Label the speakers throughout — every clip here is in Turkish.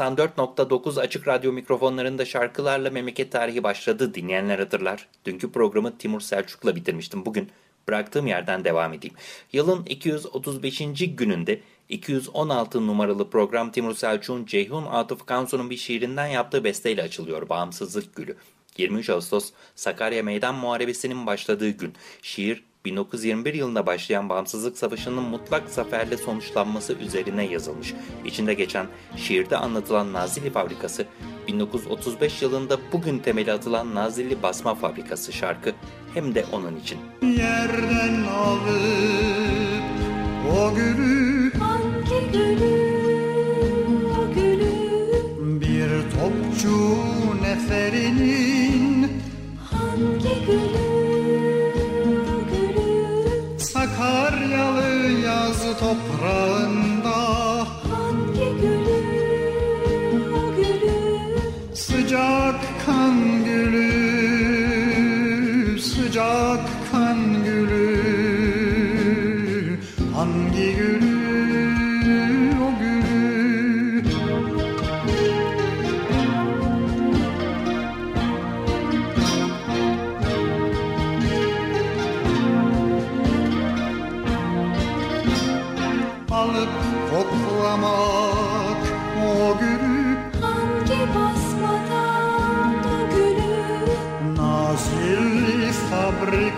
Speaker 1: ...94.9 Açık Radyo mikrofonlarında şarkılarla memleket tarihi başladı. Dinleyenler hatırlar. Dünkü programı Timur Selçuk'la bitirmiştim. Bugün bıraktığım yerden devam edeyim. Yılın 235. gününde 216 numaralı program Timur Selçuk'un Ceyhun Atıf Kansu'nun bir şiirinden yaptığı besteyle açılıyor Bağımsızlık Gülü. 23 Ağustos Sakarya Meydan Muharebesi'nin başladığı gün. Şiir 1921 yılında başlayan Bağımsızlık Savaşı'nın mutlak zaferle sonuçlanması üzerine yazılmış. İçinde geçen şiirde anlatılan Nazilli Fabrikası, 1935 yılında bugün temeli atılan Nazilli Basma Fabrikası şarkı hem de onun için.
Speaker 2: Yerden alıp o gülü
Speaker 3: Hangi gülü, o gülü
Speaker 2: bir topçu neferinin
Speaker 3: Hangi gülü,
Speaker 2: yaz toprağında.
Speaker 3: Hangi gülü, o gülü
Speaker 2: Sıcak kan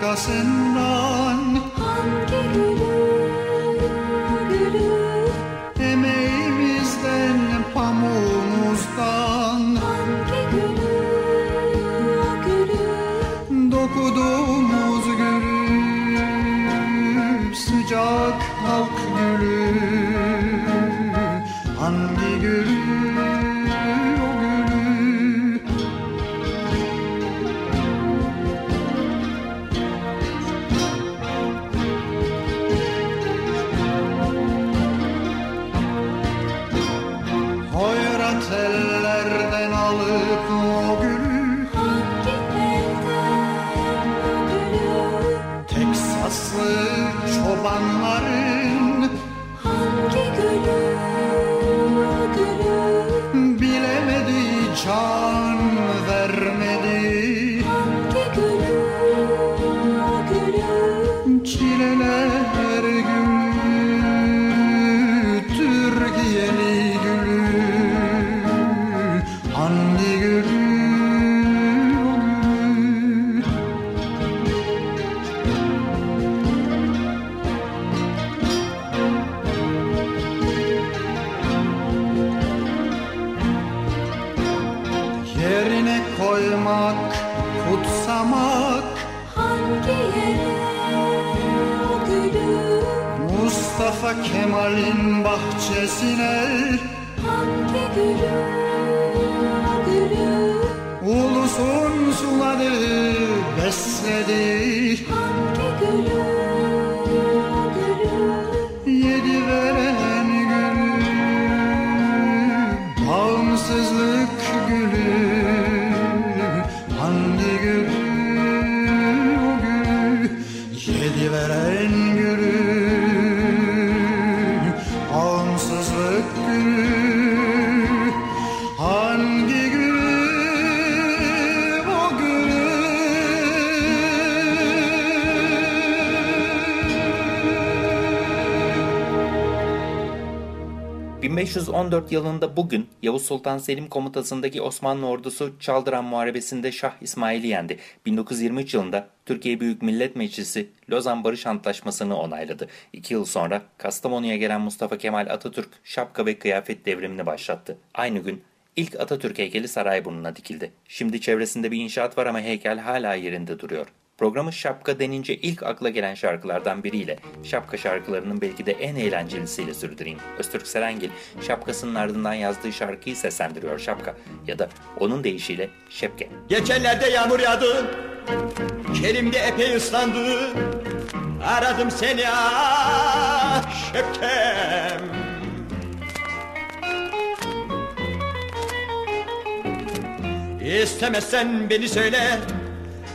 Speaker 2: fabrikasından
Speaker 3: Hangi gülü, o gülü?
Speaker 2: Emeğimizden pamuğumuzdan
Speaker 3: Hangi gülü, o gülü?
Speaker 2: Dokuduğumuz gülü Sıcak halk gülü. Hangi gülü
Speaker 1: 1514 yılında bugün Yavuz Sultan Selim komutasındaki Osmanlı ordusu Çaldıran Muharebesi'nde Şah İsmail'i yendi. 1923 yılında Türkiye Büyük Millet Meclisi Lozan Barış Antlaşması'nı onayladı. İki yıl sonra Kastamonu'ya gelen Mustafa Kemal Atatürk şapka ve kıyafet devrimini başlattı. Aynı gün ilk Atatürk heykeli Sarayburnu'na dikildi. Şimdi çevresinde bir inşaat var ama heykel hala yerinde duruyor. Programı şapka denince ilk akla gelen şarkılardan biriyle, şapka şarkılarının belki de en eğlencelisiyle sürdüreyim. Öztürk Serengil, şapkasının ardından yazdığı şarkıyı seslendiriyor şapka ya da onun deyişiyle şepke.
Speaker 4: Geçenlerde yağmur yağdı Kerim de epey ıslandı Aradım seni ah şepkem İstemezsen beni söyle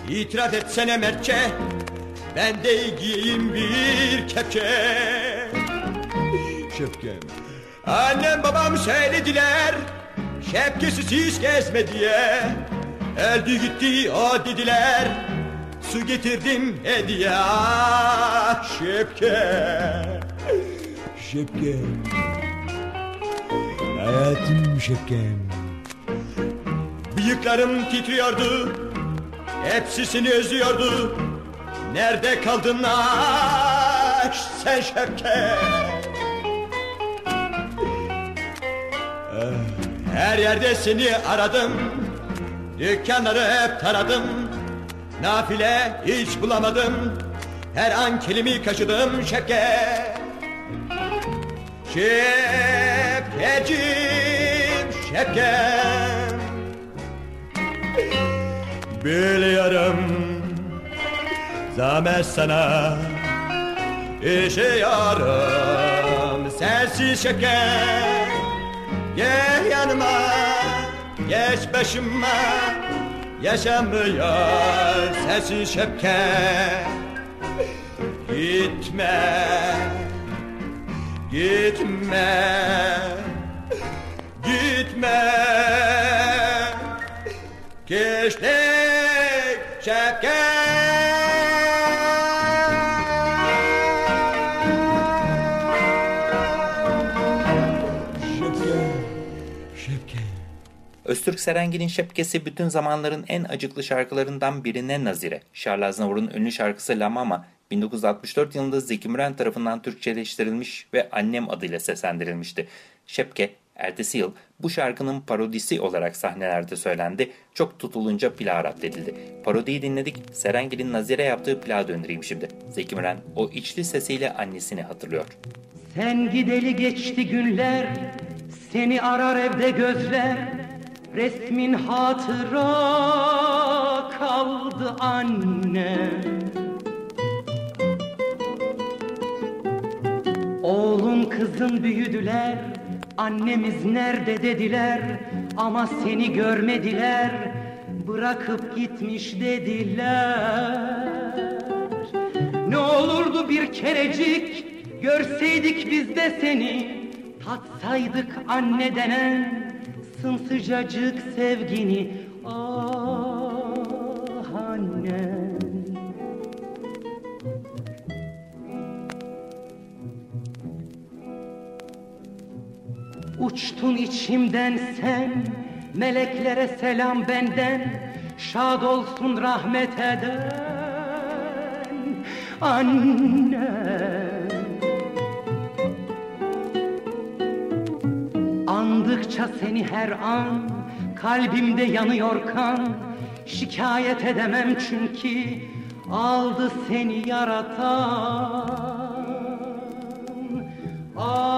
Speaker 4: İtiraf etsene mertçe. Ben de giyeyim bir kepçe. Şepkem Annem babam söylediler Şepkesiz hiç gezme diye. Öldü gitti o dediler Su getirdim hediye. Ah, Şepke Hayatım şepkem Bıyıklarım titriyordu Hepsi seni özlüyordu Nerede kaldın ah sen şepke Her yerde seni aradım. Dükkanları hep taradım. Nafile hiç bulamadım. Her an kelimi kaşıdım şepke Şepkecim şepkem Biliyorum. Zahmet sana. İşiyorum Sensiz şepkem Gel yanıma. Geç başıma. Yaşamıyor sensiz Gitme Gitme. Gitme
Speaker 1: Öztürk Serengil'in şepkesi bütün zamanların en acıklı şarkılarından birine nazire. Charles Aznavour'un ünlü şarkısı La Mama 1964 yılında Zeki Müren tarafından Türkçeleştirilmiş ve Annem adıyla seslendirilmişti. Şepke, ertesi yıl bu şarkının parodisi olarak sahnelerde söylendi, çok tutulunca plağa raddedildi. Parodiyi dinledik, Serengil'in Nazire yaptığı plağa döndüreyim şimdi. Zeki Müren o içli sesiyle annesini hatırlıyor.
Speaker 5: Sen gideli geçti günler, seni arar evde gözler. Resmin hatıra kaldı anne. Oğlun kızın büyüdüler, annemiz nerede dediler. Ama seni görmediler, bırakıp gitmiş dediler. Ne olurdu bir kerecik Görseydik biz de seni Tatsaydık anne denen Sımsıcacık sevgini Ah annem Uçtun içimden sen Meleklere selam benden Şad olsun rahmet eden Annem Andıkça seni her an Kalbimde yanıyor kan. Şikayet edemem çünkü Aldı seni yaratan. Anneciğim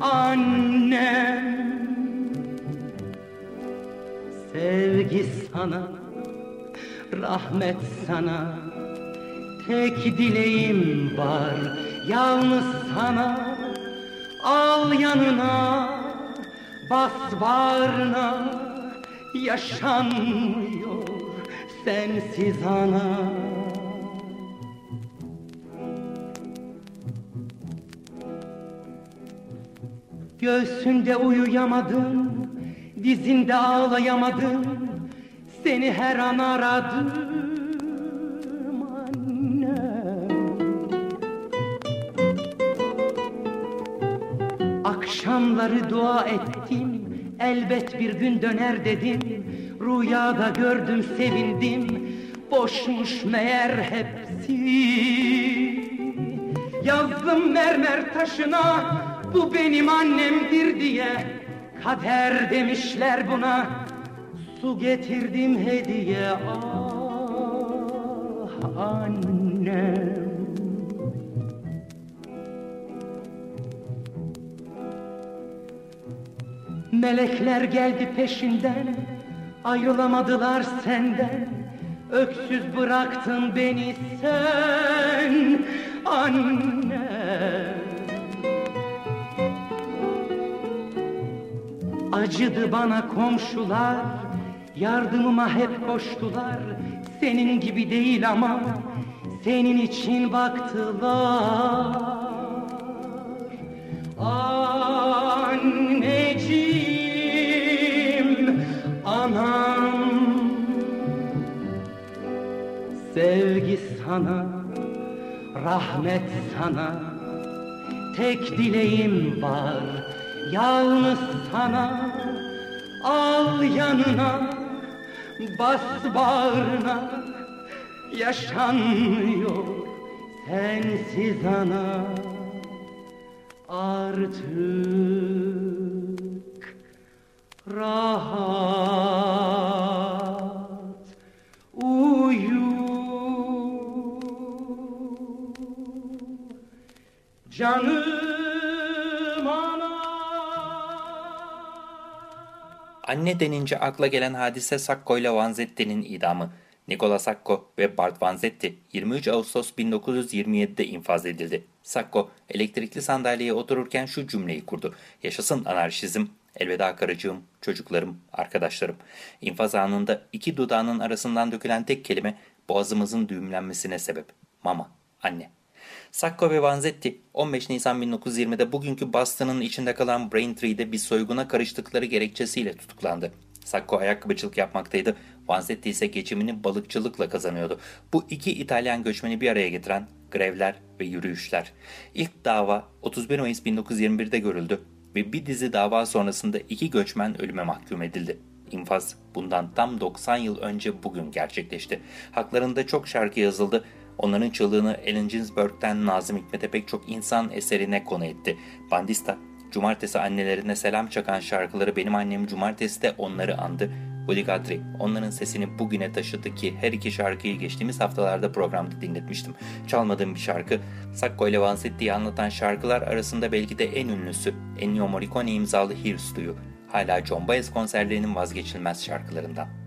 Speaker 5: Annem. Sevgi sana Rahmet sana. Tek dileğim var Yalnız sana Al yanına Bas bağrına Yaşanmıyor Sensiz ana. Göğsünde uyuyamadım Dizinde ağlayamadım Seni her an aradım Akşamları dua ettim. Elbet bir gün döner dedim. Rüyada gördüm sevindim. Boşmuş meğer hepsi. Yazdım mermer taşına Bu benim annemdir diye Kader demişler buna. Su getirdim hediye ah Melekler geldi peşinden Ayrılamadılar senden. Öksüz bıraktın beni sen Annem Acıdı bana komşular Yardımıma hep koştular. Senin gibi değil ama Senin için baktılar. Anneciğim sana Rahmet sana. Tek dileğim var Yalnız sana. Al yanına Bas bağrına. Yaşanmıyor Sensiz ana. Artık Rahat Canım ana
Speaker 1: Anne denince akla gelen hadise Sacco ile Vanzetti'nin idamı. Nicola Sacco ve Bart Vanzetti 23 Ağustos 1927'de infaz edildi. Sacco elektrikli sandalyeye otururken şu cümleyi kurdu. Yaşasın anarşizm, elveda karıcığım, çocuklarım, arkadaşlarım. İnfaz anında iki dudağının arasından dökülen tek kelime boğazımızın düğümlenmesine sebep. Mama, anne. Sacco ve Vanzetti 15 Nisan 1920'de bugünkü Boston'ın içinde kalan Braintree'de bir soyguna karıştıkları gerekçesiyle tutuklandı. Sacco ayakkabıcılık yapmaktaydı. Vanzetti ise geçimini balıkçılıkla kazanıyordu. Bu iki İtalyan göçmeni bir araya getiren grevler ve yürüyüşler. İlk dava 31 Mayıs 1921'de görüldü ve bir dizi dava sonrasında iki göçmen ölüme mahkum edildi. İnfaz bundan tam 90 yıl önce bugün gerçekleşti. Haklarında çok şarkı yazıldı. Onların çığlığını Allen Ginsberg'den Nazım Hikmet'e pek çok insan eserine konu etti. Bandista, Cumartesi annelerine selam çakan şarkıları Benim Annem Cumartesi de onları andı. Oligatri, onların sesini bugüne taşıdı ki her iki şarkıyı geçtiğimiz haftalarda programda dinletmiştim. Çalmadığım bir şarkı, Sacco ile Vanzetti'yi anlatan şarkılar arasında belki de en ünlüsü Ennio Morricone imzalı Here's. Hala John Baez konserlerinin vazgeçilmez şarkılarından.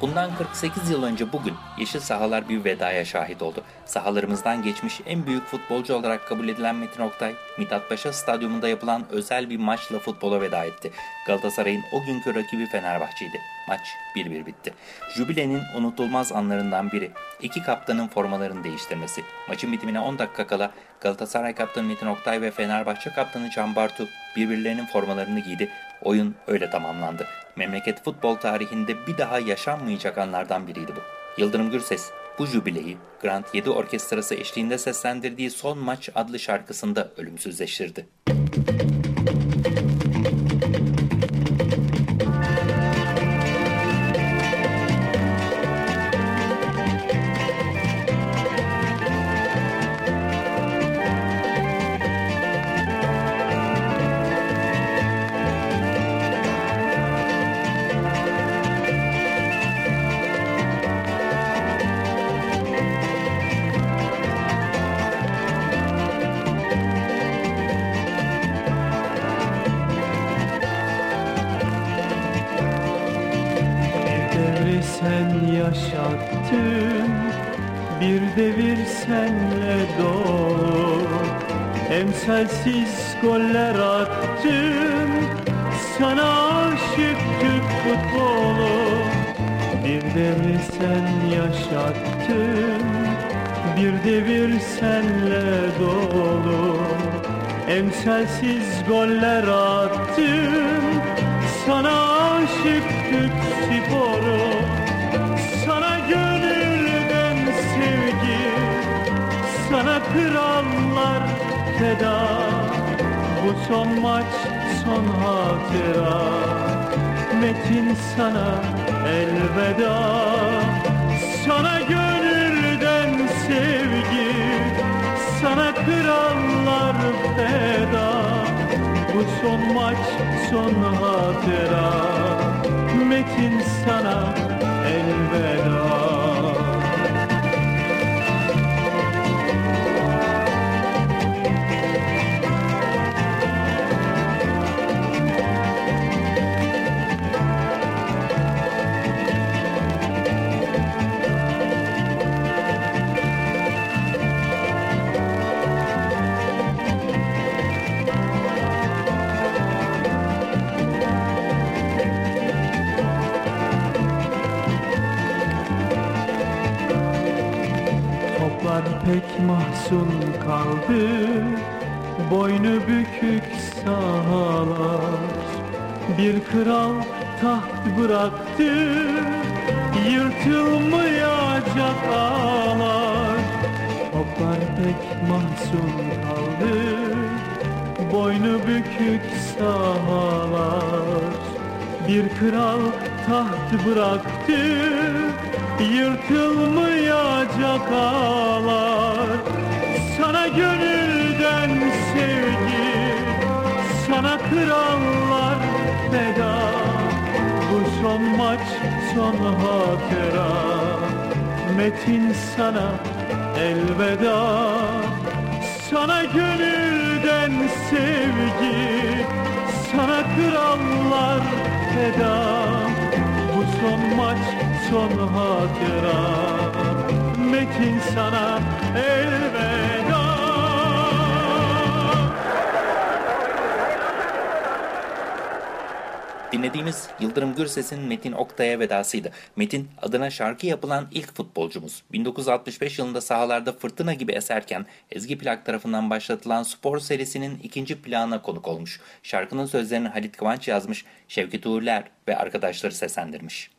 Speaker 1: Bundan 48 yıl önce bugün yeşil sahalar bir vedaya şahit oldu. Sahalarımızdan geçmiş en büyük futbolcu olarak kabul edilen Metin Oktay, Mithat Paşa Stadyumunda yapılan özel bir maçla futbola veda etti. Galatasaray'ın o günkü rakibi Fenerbahçe'ydi. Maç 1-1 bitti. Jübilenin unutulmaz anlarından biri. İki kaptanın formalarını değiştirmesi. Maçın bitimine 10 dakika kala Galatasaray kaptanı Metin Oktay ve Fenerbahçe kaptanı Can Bartu birbirlerinin formalarını giydi. Oyun öyle tamamlandı. Memleket futbol tarihinde bir daha yaşanmayacak anlardan biriydi bu. Yıldırım Gürses bu jübileyi Grand 7 Orkestrası eşliğinde seslendirdiği Son Maç adlı şarkısında ölümsüzleştirdi.
Speaker 6: Bir yaşattın Bir devir senle dolu. Emsalsiz goller attın Sana aşıktık sporu. Sana gönülden sevgi. Sana krallar feda. Bu son maç son hatıra. Metin sana elveda. Sana gönülden Sana krallar feda. Bu son maç son hatıra. Metin sana elveda bükük sahalar Bir kral taht bıraktı Yırtılmayacak ağlar Toplar pek mahzun kaldı Boynu bükük sahalar. Bir kral taht bıraktı Yırtılmayacak ağlar Sana gönülden sevgi Sana krallar feda Bu son maç son hatıra Metin sana elveda. Sana gönülden sevgi. Sana krallar feda Bu son maç son hatıra Metin sana elveda
Speaker 1: Dinlediğimiz Yıldırım Gürses'in Metin Oktay'a vedasıydı. Metin adına şarkı yapılan ilk futbolcumuz. 1965 yılında sahalarda fırtına gibi eserken Ezgi Plak tarafından başlatılan spor serisinin ikinci plana konuk olmuş. Şarkının sözlerini Halit Kıvanç yazmış, Şevket Uğurler ve arkadaşları seslendirmiş.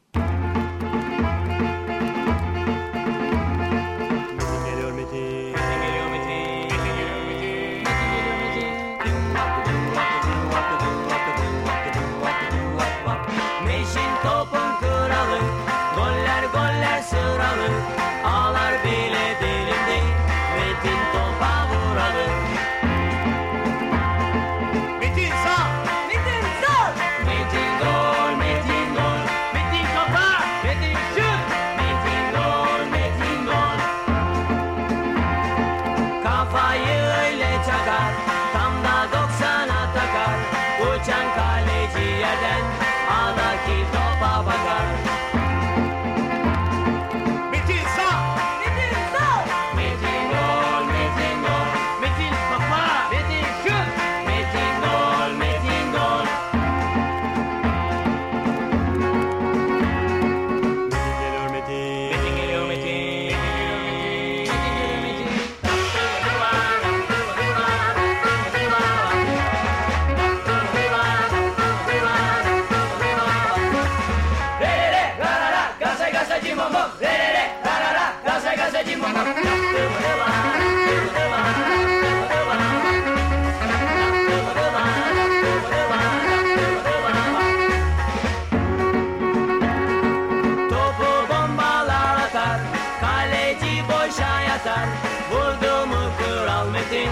Speaker 7: kaleci boşa
Speaker 8: yatar. Vurdu mu Kral Metin.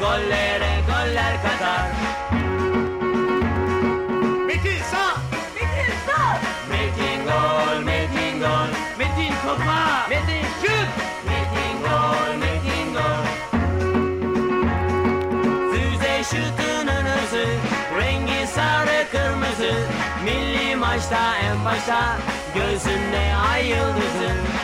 Speaker 8: Gollere goller katar Metin sağ. Metin sağ. Metin gol Metin gol.
Speaker 7: Metin kopa
Speaker 8: Metin şut. Metin gol Metin gol. Füze
Speaker 9: şutunun hızı. Rengi sarı kırmızı. Milli maçta en başta. Gözünde ay yıldızı.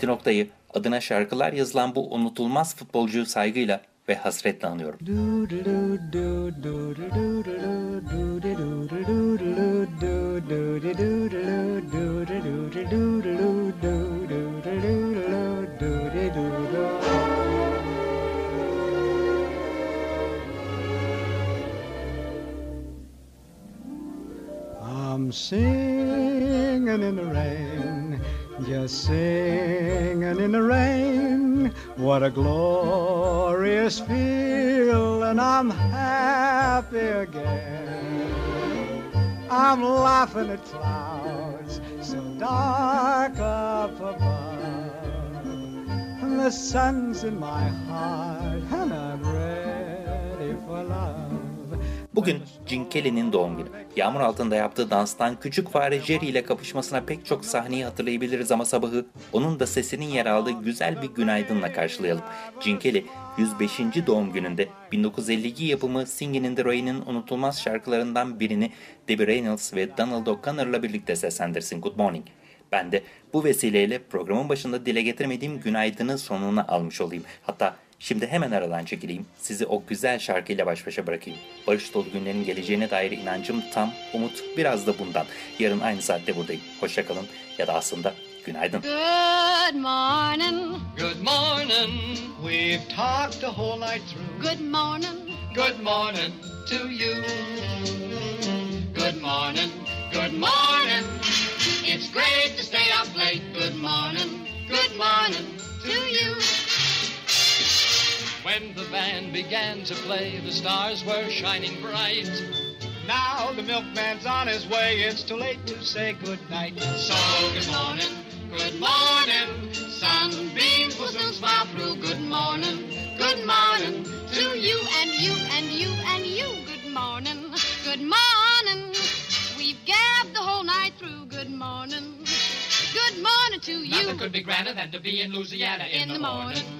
Speaker 10: Metin
Speaker 1: Oktay'ı adına şarkılar yazılan bu unutulmaz futbolcuyu saygıyla ve hasretle anıyorum.
Speaker 11: I'm singing in the rain, just singing in the rain. What a glorious feel, and I'm happy again. I'm laughing at clouds so dark up above. And the sun's in my heart, and I'm ready for love.
Speaker 1: Bugün Gene Kelly'nin doğum günü. Yağmur altında yaptığı danstan küçük fare Jerry ile kapışmasına pek çok sahneyi hatırlayabiliriz ama sabahı onun da sesinin yer aldığı güzel bir günaydınla karşılayalım. Gene Kelly 105. doğum gününde 1952 yapımı Singin' in the Rain'in unutulmaz şarkılarından birini Debbie Reynolds ve Donald O'Connor'la birlikte seslendirsin Good Morning. Ben de bu vesileyle programın başında dile getirmediğim günaydını sonuna almış olayım. Hatta Şimdi hemen aradan çekileyim, sizi o güzel şarkıyla baş başa bırakayım. Barış dolu günlerin geleceğine dair inancım tam, umut biraz da bundan. Yarın aynı saatte buradayım. Hoşçakalın ya da aslında günaydın.
Speaker 3: Good morning.
Speaker 12: Good morning. We've talked the whole night through.
Speaker 3: Good morning.
Speaker 12: Good morning to you. Good morning. Good morning. It's great to stay up late. Good morning. Good morning
Speaker 3: To you.
Speaker 13: When the band began to play, the stars were shining bright.
Speaker 12: Now the milkman's on his way. It's too late to say good night. So good morning. Good morning.
Speaker 3: Sunbeams will soon smile through. Good morning. Good morning. To you and you and you and you. Good morning. Good morning. We've gabbed the whole night through. Good morning. Good morning to you.
Speaker 13: Nothing could be grander than to be in Louisiana in,
Speaker 3: in the morning.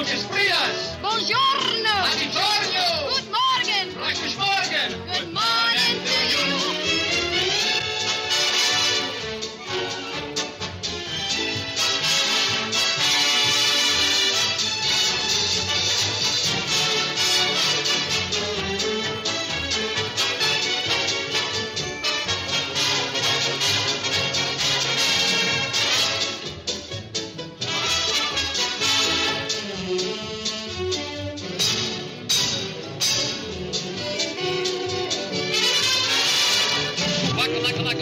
Speaker 3: Buenos
Speaker 13: días.
Speaker 3: Buongiorno.
Speaker 13: Buongiorno.